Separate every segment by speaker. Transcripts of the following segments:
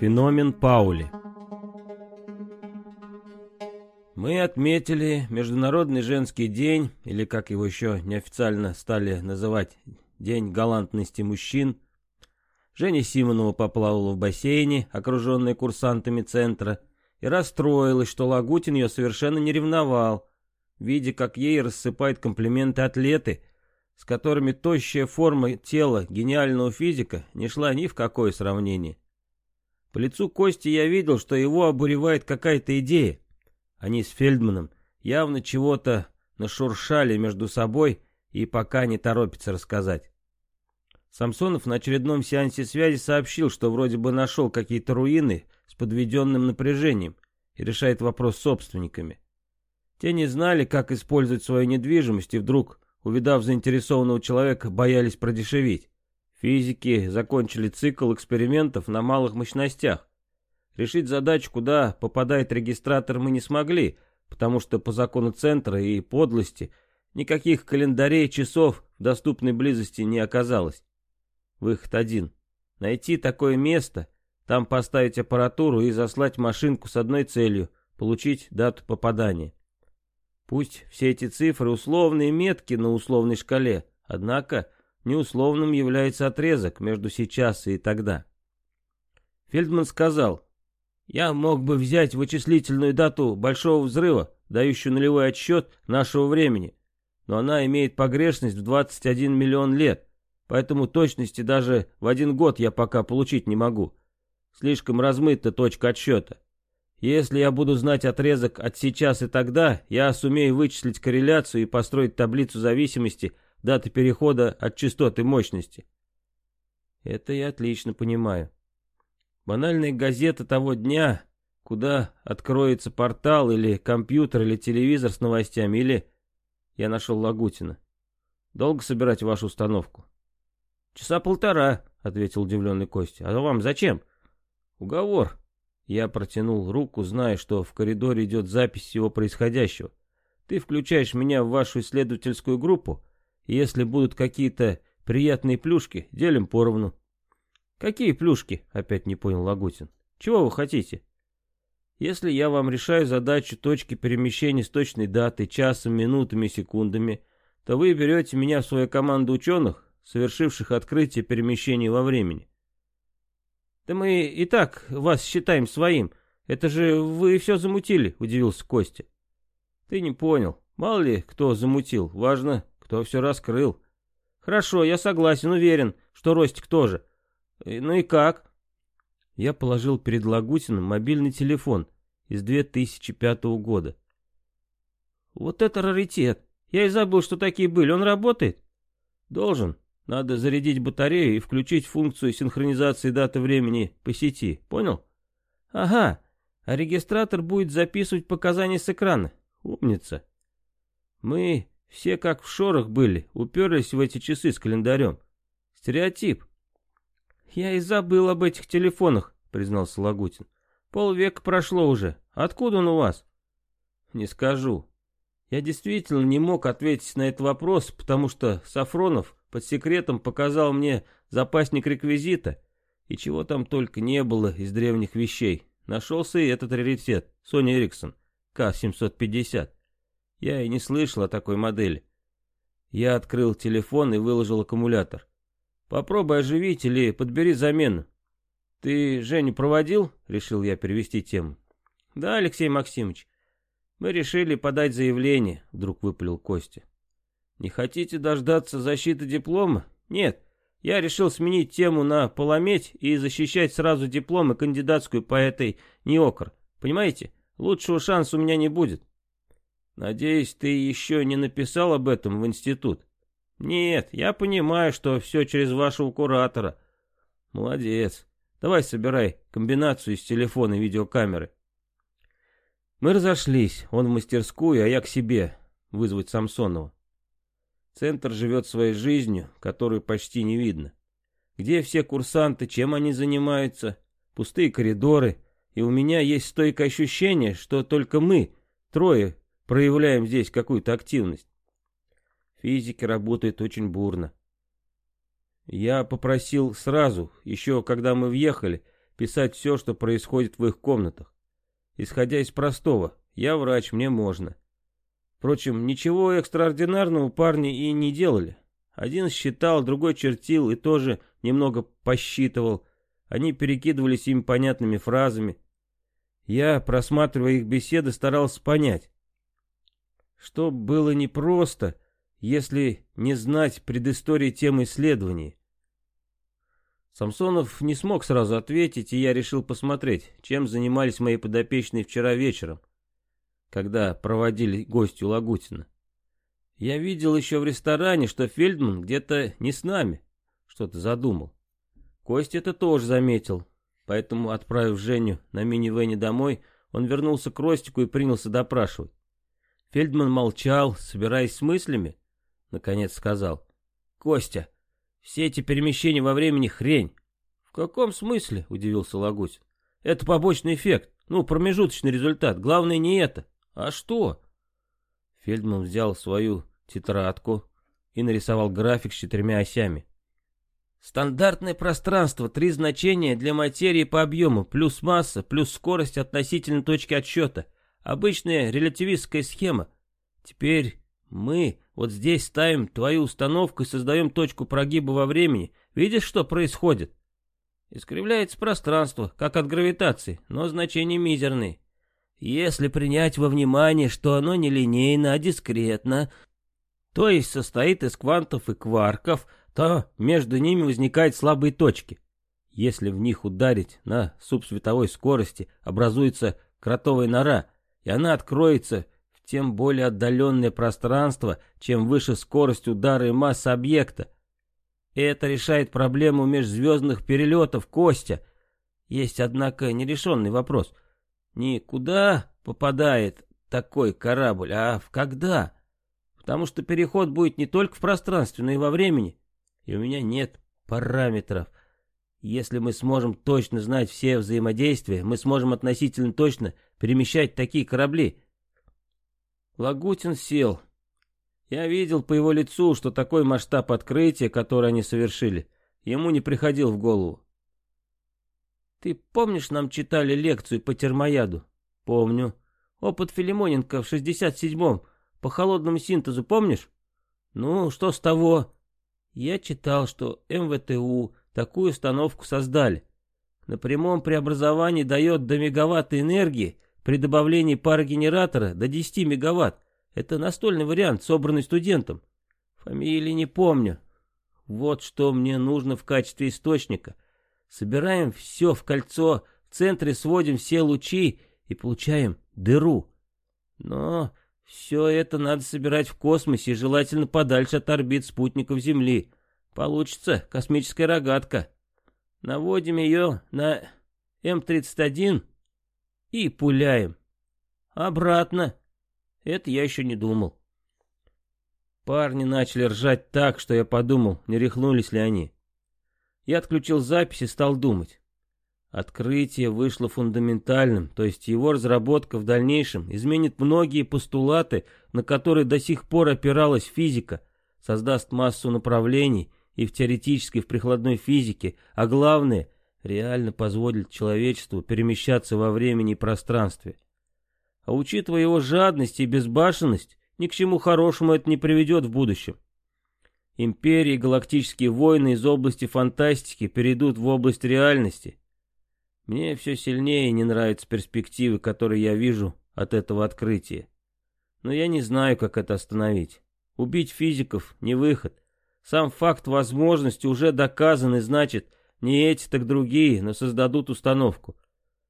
Speaker 1: Феномен Паули Мы отметили Международный женский день, или как его еще неофициально стали называть, День галантности мужчин. Женя Симонова поплавала в бассейне, окруженная курсантами центра, и расстроилась, что Лагутин ее совершенно не ревновал, видя, как ей рассыпают комплименты атлеты, с которыми тощая форма тела гениального физика не шла ни в какое сравнение. По лицу Кости я видел, что его обуревает какая-то идея. Они с Фельдманом явно чего-то нашуршали между собой и пока не торопятся рассказать. Самсонов на очередном сеансе связи сообщил, что вроде бы нашел какие-то руины с подведенным напряжением и решает вопрос с собственниками. Те не знали, как использовать свою недвижимость и вдруг, увидав заинтересованного человека, боялись продешевить. Физики закончили цикл экспериментов на малых мощностях. Решить задачу, куда попадает регистратор, мы не смогли, потому что по закону центра и подлости никаких календарей часов в доступной близости не оказалось. Выход один. Найти такое место, там поставить аппаратуру и заслать машинку с одной целью — получить дату попадания. Пусть все эти цифры условные метки на условной шкале, однако неусловным является отрезок между сейчас и тогда. Фельдман сказал, «Я мог бы взять вычислительную дату Большого Взрыва, дающую нулевой отсчет нашего времени, но она имеет погрешность в 21 миллион лет, поэтому точности даже в один год я пока получить не могу. Слишком размыта точка отсчета. Если я буду знать отрезок от сейчас и тогда, я сумею вычислить корреляцию и построить таблицу зависимости – даты перехода от частоты мощности. Это я отлично понимаю. Банальная газета того дня, куда откроется портал или компьютер или телевизор с новостями, или... Я нашел Лагутина. Долго собирать вашу установку? Часа полтора, ответил удивленный Костя. А вам зачем? Уговор. Я протянул руку, зная, что в коридоре идет запись всего происходящего. Ты включаешь меня в вашу исследовательскую группу, если будут какие-то приятные плюшки, делим поровну. Какие плюшки? Опять не понял Лагутин. Чего вы хотите? Если я вам решаю задачу точки перемещения с точной датой, часом, минутами, секундами, то вы берете меня в свою команду ученых, совершивших открытие перемещения во времени. Да мы и так вас считаем своим. Это же вы все замутили, удивился Костя. Ты не понял. Мало ли кто замутил. Важно, кто все раскрыл. Хорошо, я согласен, уверен, что Ростик тоже. Ну и как? Я положил перед Лагутиным мобильный телефон из 2005 года. Вот это раритет. Я и забыл, что такие были. Он работает? Должен. Надо зарядить батарею и включить функцию синхронизации даты времени по сети. Понял? Ага. А регистратор будет записывать показания с экрана. Умница. Мы все как в шорах были, уперлись в эти часы с календарем. Стереотип. Я и забыл об этих телефонах, признался Лагутин. Полвека прошло уже. Откуда он у вас? Не скажу. Я действительно не мог ответить на этот вопрос, потому что Сафронов под секретом показал мне запасник реквизита, и чего там только не было из древних вещей. Нашелся и этот раритет, Соня Эриксон, К-750. Я и не слышал о такой модели. Я открыл телефон и выложил аккумулятор. Попробуй оживить или подбери замену. Ты Женю проводил? Решил я перевести тему. Да, Алексей Максимович. Мы решили подать заявление, вдруг выпалил Костя. Не хотите дождаться защиты диплома? Нет. Я решил сменить тему на полометь и защищать сразу диплом и кандидатскую по этой НИОКР. Понимаете? Лучшего шанса у меня не будет. Надеюсь, ты еще не написал об этом в институт? Нет, я понимаю, что все через вашего куратора. Молодец. Давай собирай комбинацию из телефона и видеокамеры. Мы разошлись, он в мастерскую, а я к себе, вызвать Самсонова. Центр живет своей жизнью, которую почти не видно. Где все курсанты, чем они занимаются? Пустые коридоры, и у меня есть стойкое ощущение, что только мы, трое проявляем здесь какую-то активность. Физики работают очень бурно. Я попросил сразу, еще когда мы въехали, писать все, что происходит в их комнатах. Исходя из простого, я врач, мне можно. Впрочем, ничего экстраординарного парни и не делали. Один считал, другой чертил и тоже немного посчитывал. Они перекидывались им понятными фразами. Я, просматривая их беседы, старался понять. Что было непросто, если не знать предыстории темы исследований. Самсонов не смог сразу ответить, и я решил посмотреть, чем занимались мои подопечные вчера вечером, когда проводили гостю Лагутина. Я видел еще в ресторане, что Фельдман где-то не с нами, что-то задумал. Костя это тоже заметил, поэтому, отправив Женю на мини-вене домой, он вернулся к Ростику и принялся допрашивать. Фельдман молчал, собираясь с мыслями, наконец сказал. «Костя, все эти перемещения во времени хрень. В каком смысле? Удивился Лагусин. Это побочный эффект. Ну, промежуточный результат. Главное не это. А что? Фельдман взял свою тетрадку и нарисовал график с четырьмя осями. Стандартное пространство, три значения для материи по объему, плюс масса, плюс скорость относительно точки отсчета. Обычная релятивистская схема. Теперь мы вот здесь ставим твою установку и создаем точку прогиба во времени. Видишь, что происходит? Искривляется пространство, как от гравитации, но значения мизерные. Если принять во внимание, что оно не линейно, а дискретно, то есть состоит из квантов и кварков, то между ними возникают слабые точки. Если в них ударить на субсветовой скорости, образуется кротовая нора, и она откроется тем более отдаленное пространство, чем выше скорость удара и масса объекта. это решает проблему межзвездных перелетов, Костя. Есть, однако, нерешенный вопрос. Не куда попадает такой корабль, а в когда? Потому что переход будет не только в пространстве, но и во времени. И у меня нет параметров. Если мы сможем точно знать все взаимодействия, мы сможем относительно точно перемещать такие корабли. Лагутин сел. Я видел по его лицу, что такой масштаб открытия, который они совершили, ему не приходил в голову. «Ты помнишь, нам читали лекцию по термояду?» «Помню. Опыт Филимоненко в 67-м, по холодному синтезу, помнишь?» «Ну, что с того?» «Я читал, что МВТУ такую установку создали. На прямом преобразовании дает до мегаватта энергии, при добавлении пары генератора до 10 мегаватт. Это настольный вариант, собранный студентом. Фамилии не помню. Вот что мне нужно в качестве источника. Собираем все в кольцо, в центре сводим все лучи и получаем дыру. Но все это надо собирать в космосе, желательно подальше от орбит спутников Земли. Получится космическая рогатка. Наводим ее на М-31 и пуляем. Обратно. Это я еще не думал. Парни начали ржать так, что я подумал, не рехнулись ли они. Я отключил запись и стал думать. Открытие вышло фундаментальным, то есть его разработка в дальнейшем изменит многие постулаты, на которые до сих пор опиралась физика, создаст массу направлений и в теоретической, и в прикладной физике, а главное, реально позволит человечеству перемещаться во времени и пространстве. А учитывая его жадность и безбашенность, ни к чему хорошему это не приведет в будущем. Империи и галактические войны из области фантастики перейдут в область реальности. Мне все сильнее не нравятся перспективы, которые я вижу от этого открытия. Но я не знаю, как это остановить. Убить физиков не выход. Сам факт возможности уже доказан и значит, не эти, так другие, но создадут установку.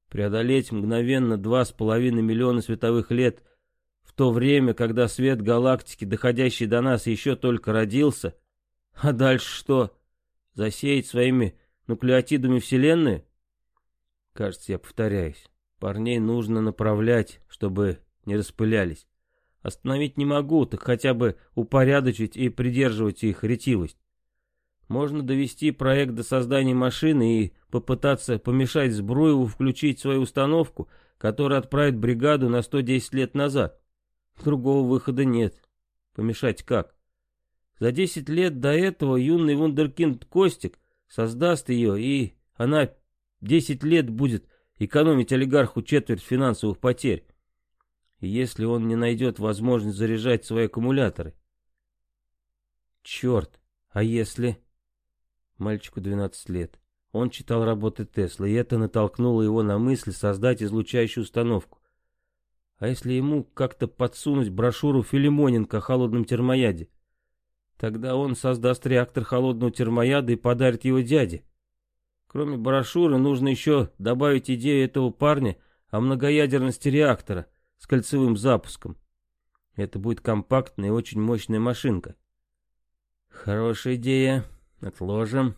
Speaker 1: Преодолеть мгновенно два с половиной миллиона световых лет в то время, когда свет галактики, доходящий до нас, еще только родился. А дальше что? Засеять своими нуклеотидами Вселенную? Кажется, я повторяюсь. Парней нужно направлять, чтобы не распылялись. Остановить не могу, так хотя бы упорядочить и придерживать их ретивость. Можно довести проект до создания машины и попытаться помешать Збруеву включить свою установку, который отправит бригаду на 110 лет назад. Другого выхода нет. Помешать как? За 10 лет до этого юный вундеркинд Костик создаст ее, и она 10 лет будет экономить олигарху четверть финансовых потерь. Если он не найдет возможность заряжать свои аккумуляторы. Черт, а если... Мальчику 12 лет. Он читал работы Тесла, и это натолкнуло его на мысль создать излучающую установку. А если ему как-то подсунуть брошюру Филимоненко о холодном термояде? Тогда он создаст реактор холодного термояда и подарит его дяде. Кроме брошюры, нужно еще добавить идею этого парня о многоядерности реактора с кольцевым запуском. Это будет компактная и очень мощная машинка. Хорошая идея. Отложим.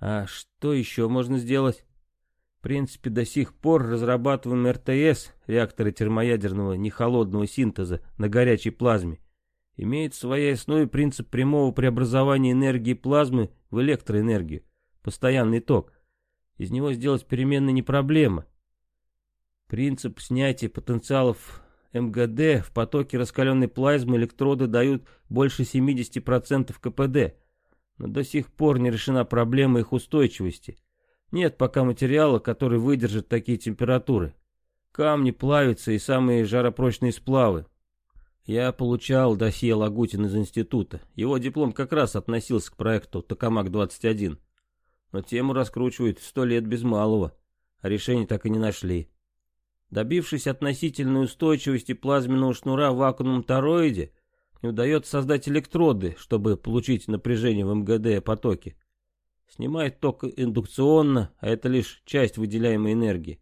Speaker 1: А что еще можно сделать? Принципе, до сих пор разрабатываем РТС, реакторы термоядерного нехолодного синтеза на горячей плазме, имеет в своей основе принцип прямого преобразования энергии плазмы в электроэнергию, постоянный ток. Из него сделать переменной не проблема. Принцип снятия потенциалов МГД в потоке раскаленной плазмы электроды дают больше 70% КПД, но до сих пор не решена проблема их устойчивости. Нет пока материала, который выдержит такие температуры. Камни плавятся и самые жаропрочные сплавы. Я получал досье Лагутин из института. Его диплом как раз относился к проекту «Токамак-21». Но тему раскручивают сто лет без малого, а решения так и не нашли. Добившись относительной устойчивости плазменного шнура в вакуумном тороиде, не удается создать электроды, чтобы получить напряжение в МГД потоке. Снимает ток индукционно, а это лишь часть выделяемой энергии.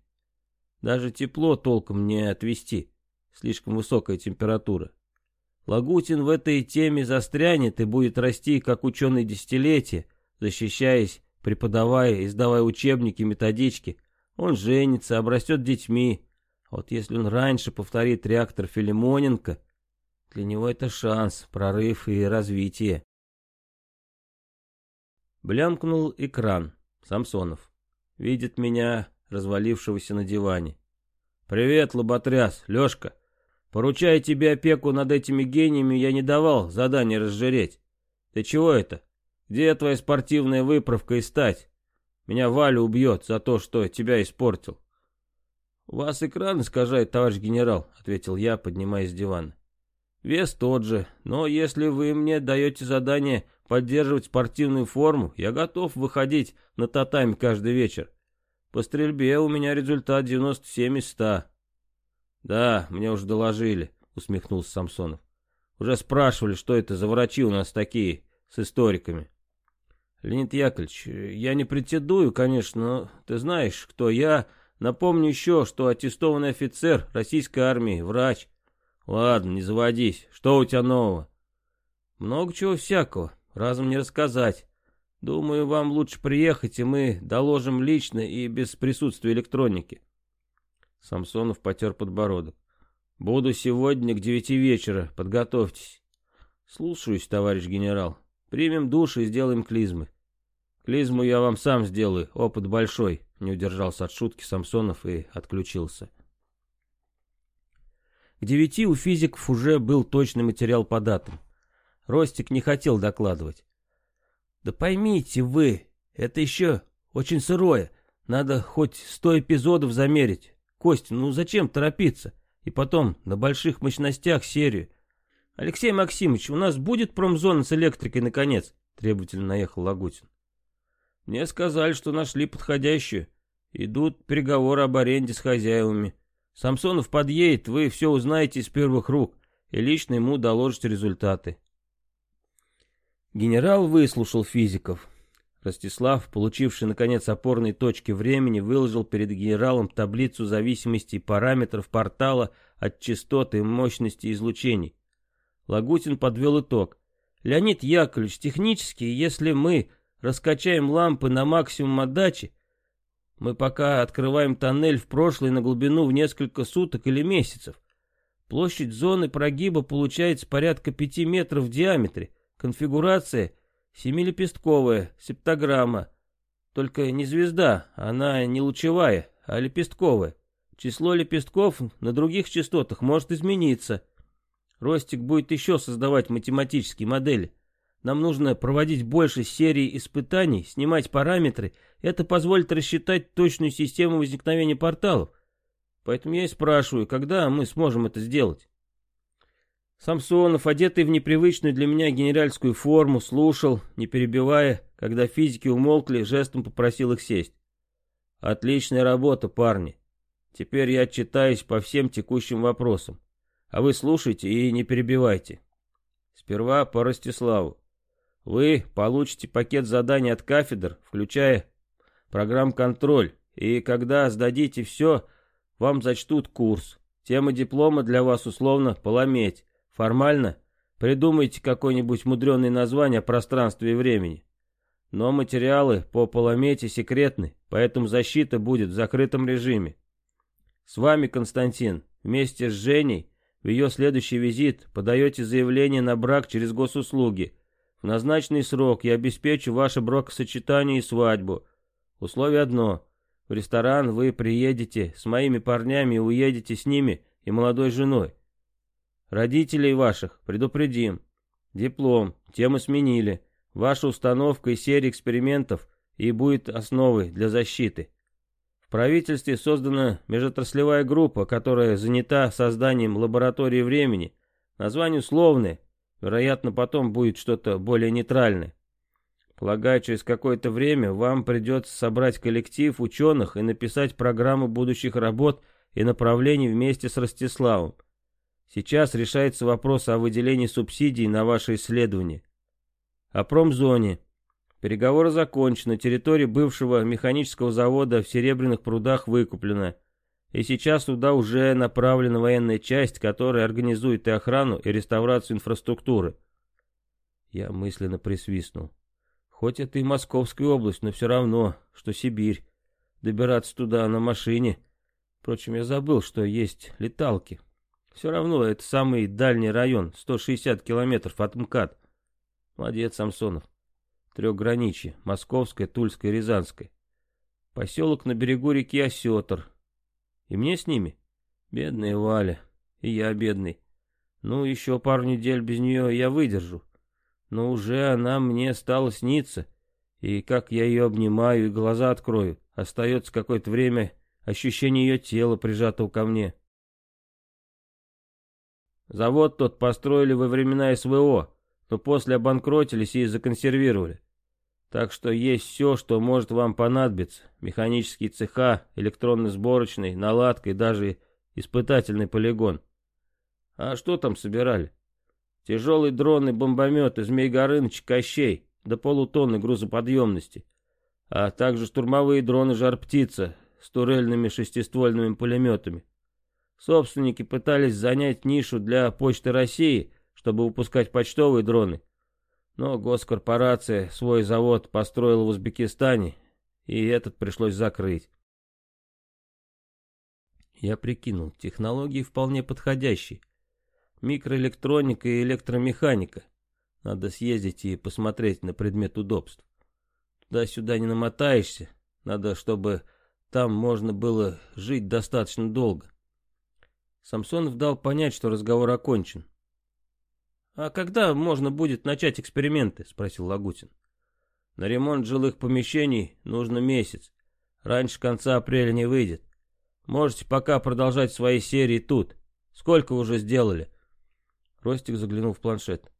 Speaker 1: Даже тепло толком не отвести слишком высокая температура. Лагутин в этой теме застрянет и будет расти, как ученый десятилетия, защищаясь, преподавая, издавая учебники, методички. Он женится, обрастет детьми. Вот если он раньше повторит реактор Филимоненко, для него это шанс, прорыв и развитие. Блямкнул экран. Самсонов. Видит меня, развалившегося на диване. «Привет, лоботряс, Лешка!» Поручая тебе опеку над этими гениями, я не давал задание разжиреть. Ты чего это? Где твоя спортивная выправка и стать? Меня Валя убьет за то, что тебя испортил. «У вас экран искажает, товарищ генерал», — ответил я, поднимаясь с дивана. «Вес тот же, но если вы мне даете задание поддерживать спортивную форму, я готов выходить на татами каждый вечер. По стрельбе у меня результат 97 из 100. «Да, мне уже доложили», — усмехнулся Самсонов. «Уже спрашивали, что это за врачи у нас такие, с историками». «Леонид Яковлевич, я не претендую, конечно, но ты знаешь, кто я. Напомню еще, что аттестованный офицер российской армии, врач. Ладно, не заводись. Что у тебя нового?» «Много чего всякого. Разом не рассказать. Думаю, вам лучше приехать, и мы доложим лично и без присутствия электроники». Самсонов потер подбородок. «Буду сегодня к девяти вечера. Подготовьтесь». «Слушаюсь, товарищ генерал. Примем душ и сделаем клизмы». «Клизму я вам сам сделаю. Опыт большой», — не удержался от шутки Самсонов и отключился. К девяти у физиков уже был точный материал по датам. Ростик не хотел докладывать. «Да поймите вы, это еще очень сырое. Надо хоть сто эпизодов замерить. Костя, ну зачем торопиться? И потом, на больших мощностях серию. Алексей Максимович, у нас будет промзона с электрикой наконец? Требовательно наехал Лагутин. Мне сказали, что нашли подходящую. Идут переговоры об аренде с хозяевами. Самсонов подъедет, вы все узнаете из первых рук и лично ему доложите результаты. Генерал выслушал физиков. Ростислав, получивший наконец опорные точки времени, выложил перед генералом таблицу зависимостей параметров портала от частоты и мощности излучений. Лагутин подвел итог. Леонид Яковлевич, технически, если мы раскачаем лампы на максимум отдачи, мы пока открываем тоннель в прошлое на глубину в несколько суток или месяцев. Площадь зоны прогиба получается порядка 5 метров в диаметре. Конфигурация — Семилепестковая, септограмма. Только не звезда, она не лучевая, а лепестковая. число лепестков на других частотах может измениться. Ростик будет еще создавать математические модели. Нам нужно проводить больше серий испытаний, снимать параметры. Это позволит рассчитать точную систему возникновения порталов. Поэтому я и спрашиваю, когда мы сможем это сделать? Самсонов, одетый в непривычную для меня генеральскую форму, слушал, не перебивая, когда физики умолкли, жестом попросил их сесть. «Отличная работа, парни. Теперь я отчитаюсь по всем текущим вопросам. А вы слушайте и не перебивайте. Сперва по Ростиславу. Вы получите пакет заданий от кафедр, включая программ-контроль, и когда сдадите все, вам зачтут курс. Тема диплома для вас условно «Полометь». Формально придумайте какое-нибудь мудреное название о пространстве и времени. Но материалы по поломете секретны, поэтому защита будет в закрытом режиме. С вами, Константин, вместе с Женей, в ее следующий визит подаете заявление на брак через госуслуги. В назначенный срок я обеспечу ваше бракосочетание и свадьбу. Условие одно. В ресторан вы приедете с моими парнями и уедете с ними и молодой женой. Родителей ваших предупредим. Диплом, тему сменили. Ваша установка и серия экспериментов и будет основой для защиты. В правительстве создана межотраслевая группа, которая занята созданием лаборатории времени. Название условное, вероятно, потом будет что-то более нейтральное. Полагаю, через какое-то время вам придется собрать коллектив ученых и написать программу будущих работ и направлений вместе с Ростиславом. Сейчас решается вопрос о выделении субсидий на ваши исследования. О промзоне. Переговоры закончены, территория бывшего механического завода в Серебряных прудах выкуплена. И сейчас туда уже направлена военная часть, которая организует и охрану, и реставрацию инфраструктуры. Я мысленно присвистнул. Хоть это и Московская область, но все равно, что Сибирь. Добираться туда на машине. Впрочем, я забыл, что есть леталки. Все равно это самый дальний район, 160 километров от МКАД. Молодец, Самсонов. Трехграничье, Московское, Тульское, Рязанское. Поселок на берегу реки Осетр. И мне с ними? Бедная Валя. И я бедный. Ну, еще пару недель без нее я выдержу. Но уже она мне стала сниться. И как я ее обнимаю и глаза открою, остается какое-то время ощущение ее тела, прижатого ко мне. Завод тот построили во времена СВО, но после обанкротились и законсервировали. Так что есть все, что может вам понадобиться. Механические цеха, электронно-сборочный, наладка и даже испытательный полигон. А что там собирали? Тяжелый дрон и бомбометы Змей Горыныч, Кощей, до полутонны грузоподъемности. А также штурмовые дроны Жар-Птица с турельными шестиствольными пулеметами. Собственники пытались занять нишу для Почты России, чтобы выпускать почтовые дроны. Но госкорпорация свой завод построила в Узбекистане, и этот пришлось закрыть. Я прикинул, технологии вполне подходящие. Микроэлектроника и электромеханика. Надо съездить и посмотреть на предмет удобств. Туда-сюда не намотаешься. Надо, чтобы там можно было жить достаточно долго. Самсонов дал понять, что разговор окончен. «А когда можно будет начать эксперименты?» — спросил Лагутин. «На ремонт жилых помещений нужно месяц. Раньше конца апреля не выйдет. Можете пока продолжать свои серии тут. Сколько уже сделали?» Ростик заглянул в планшет.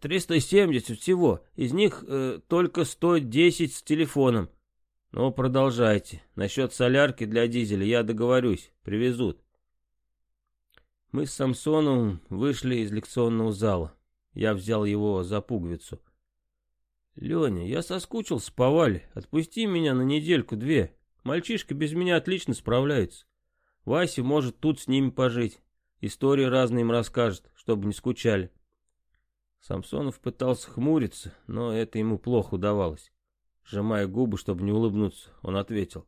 Speaker 1: «Триста семьдесят всего. Из них э, только сто десять с телефоном. Ну, продолжайте. Насчет солярки для дизеля я договорюсь. Привезут». Мы с Самсоном вышли из лекционного зала. Я взял его за пуговицу. «Леня, я соскучился по Вале. Отпусти меня на недельку-две. Мальчишка без меня отлично справляется. Вася может тут с ними пожить. Истории разные им расскажет, чтобы не скучали». Самсонов пытался хмуриться, но это ему плохо удавалось. Сжимая губы, чтобы не улыбнуться, он ответил.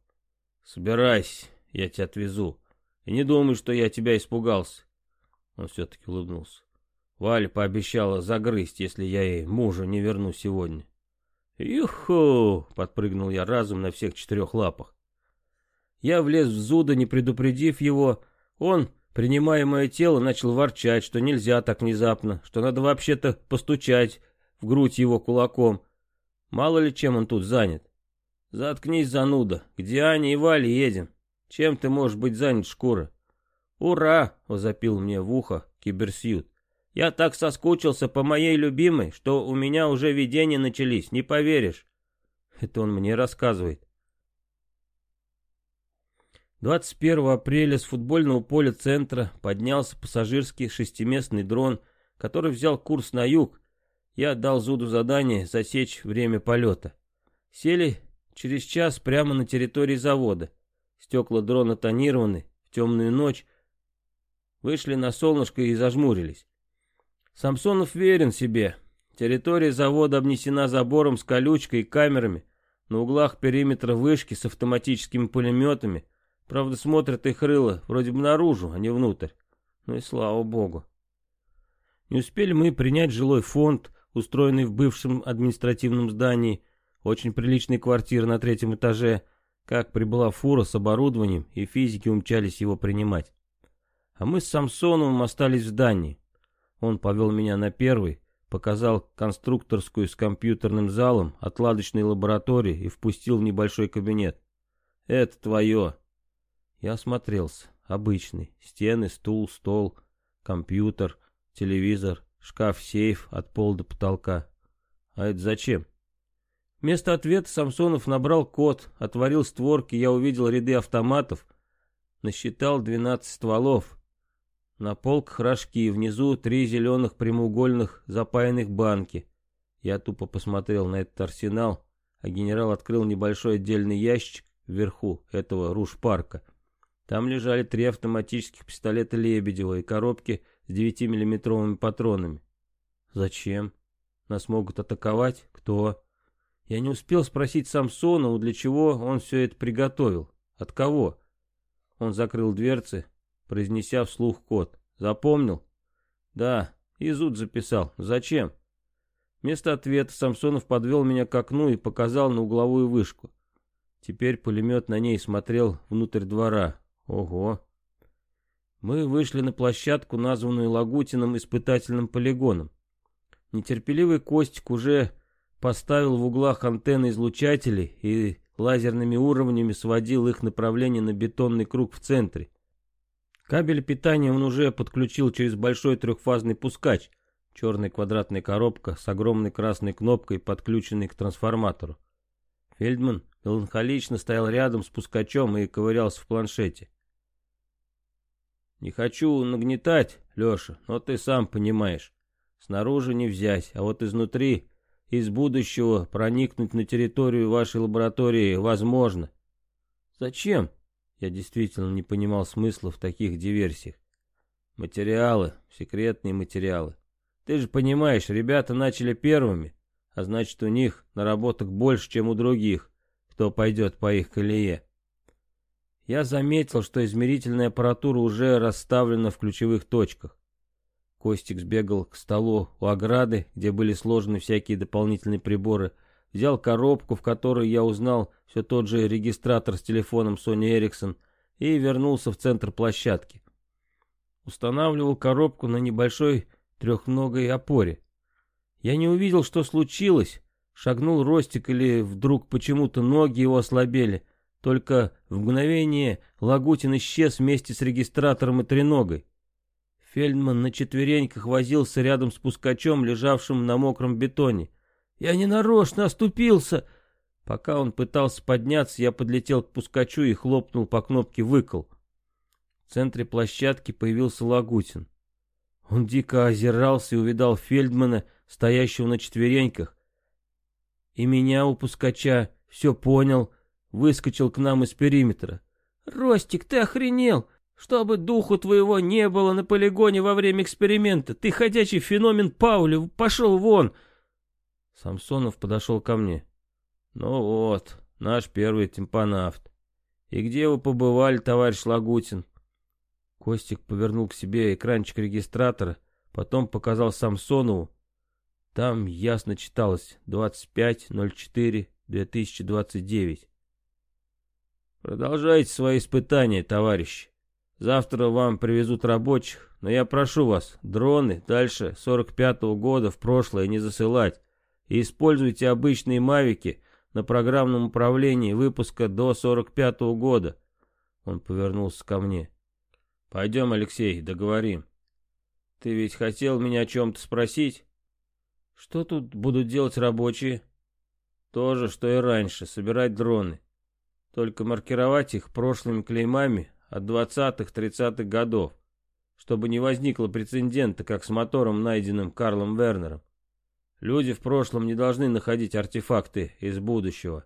Speaker 1: «Собирайся, я тебя отвезу. И не думай, что я тебя испугался. Он все-таки улыбнулся. Валя пообещала загрызть, если я ей мужа не верну сегодня. «Юху!» — подпрыгнул я разом на всех четырех лапах. Я влез в зуда, не предупредив его. Он, принимая мое тело, начал ворчать, что нельзя так внезапно, что надо вообще-то постучать в грудь его кулаком. Мало ли чем он тут занят. Заткнись, зануда. Где Аня и Валя едем? Чем ты можешь быть занят, шкура? Ура! Возопил мне в ухо киберсьют. Я так соскучился по моей любимой, что у меня уже видения начались, не поверишь. Это он мне рассказывает. 21 апреля с футбольного поля центра поднялся пассажирский шестиместный дрон, который взял курс на юг. Я дал Зуду задание засечь время полета. Сели через час прямо на территории завода. Стекла дрона тонированы, в темную ночь. Вышли на солнышко и зажмурились. Самсонов верен себе. Территория завода обнесена забором с колючкой и камерами. На углах периметра вышки с автоматическими пулеметами. Правда, смотрят их рыло вроде бы наружу, а не внутрь. Ну и слава богу. Не успели мы принять жилой фонд, устроенный в бывшем административном здании, очень приличной квартиры на третьем этаже, как прибыла фура с оборудованием, и физики умчались его принимать. А мы с Самсоновым остались в здании. Он повел меня на первый, показал конструкторскую с компьютерным залом, отладочной лаборатории и впустил в небольшой кабинет. «Это твое». Я осмотрелся. Обычный. Стены, стул, стол, компьютер, телевизор, шкаф-сейф от пола до потолка. А это зачем? Вместо ответа Самсонов набрал код, отворил створки, я увидел ряды автоматов, насчитал 12 стволов. На полках рожки, внизу три зеленых прямоугольных запаянных банки. Я тупо посмотрел на этот арсенал, а генерал открыл небольшой отдельный ящик вверху этого руш-парка. Там лежали три автоматических пистолета Лебедева и коробки с 9-миллиметровыми патронами. Зачем? Нас могут атаковать? Кто? Я не успел спросить Самсонова, для чего он все это приготовил. От кого? Он закрыл дверцы, произнеся вслух код. «Запомнил?» «Да, Изуд записал. Зачем?» Вместо ответа Самсонов подвел меня к окну и показал на угловую вышку. Теперь пулемет на ней смотрел внутрь двора. Ого! Мы вышли на площадку, названную Лагутиным испытательным полигоном. Нетерпеливый Костик уже поставил в углах антенны излучателей и лазерными уровнями сводил их направление на бетонный круг в центре. Кабель питания он уже подключил через большой трехфазный пускач, черная квадратная коробка с огромной красной кнопкой, подключенной к трансформатору. Фельдман меланхолично стоял рядом с пускачом и ковырялся в планшете. «Не хочу нагнетать, Леша, но ты сам понимаешь. Снаружи не взять, а вот изнутри, из будущего, проникнуть на территорию вашей лаборатории возможно». «Зачем?» Я действительно не понимал смысла в таких диверсиях. Материалы, секретные материалы. Ты же понимаешь, ребята начали первыми, а значит у них наработок больше, чем у других, кто пойдет по их колее. Я заметил, что измерительная аппаратура уже расставлена в ключевых точках. Костик сбегал к столу у ограды, где были сложены всякие дополнительные приборы, взял коробку, в которой я узнал все тот же регистратор с телефоном Sony Ericsson и вернулся в центр площадки. Устанавливал коробку на небольшой трехногой опоре. Я не увидел, что случилось, шагнул Ростик или вдруг почему-то ноги его ослабели. Только в мгновение Лагутин исчез вместе с регистратором и треногой. Фельдман на четвереньках возился рядом с пускачом, лежавшим на мокром бетоне. «Я не нарочно оступился!» Пока он пытался подняться, я подлетел к пускачу и хлопнул по кнопке «Выкол». В центре площадки появился Лагутин. Он дико озирался и увидал Фельдмана, стоящего на четвереньках. И меня у пускача все понял, выскочил к нам из периметра. «Ростик, ты охренел! Чтобы духу твоего не было на полигоне во время эксперимента! Ты ходячий феномен Паули! Пошел вон!» Самсонов подошел ко мне. «Ну вот, наш первый тимпанавт. И где вы побывали, товарищ Лагутин?» Костик повернул к себе экранчик регистратора, потом показал Самсонову. Там ясно читалось 25.04.2029. Продолжайте свои испытания, товарищи. Завтра вам привезут рабочих, но я прошу вас, дроны дальше 45-го года в прошлое не засылать и используйте обычные мавики на программном управлении выпуска до 45-го года. Он повернулся ко мне. Пойдем, Алексей, договорим. Ты ведь хотел меня о чем-то спросить? Что тут будут делать рабочие? То же, что и раньше, собирать дроны. Только маркировать их прошлыми клеймами от 20-30-х годов, чтобы не возникло прецедента, как с мотором, найденным Карлом Вернером. Люди в прошлом не должны находить артефакты из будущего.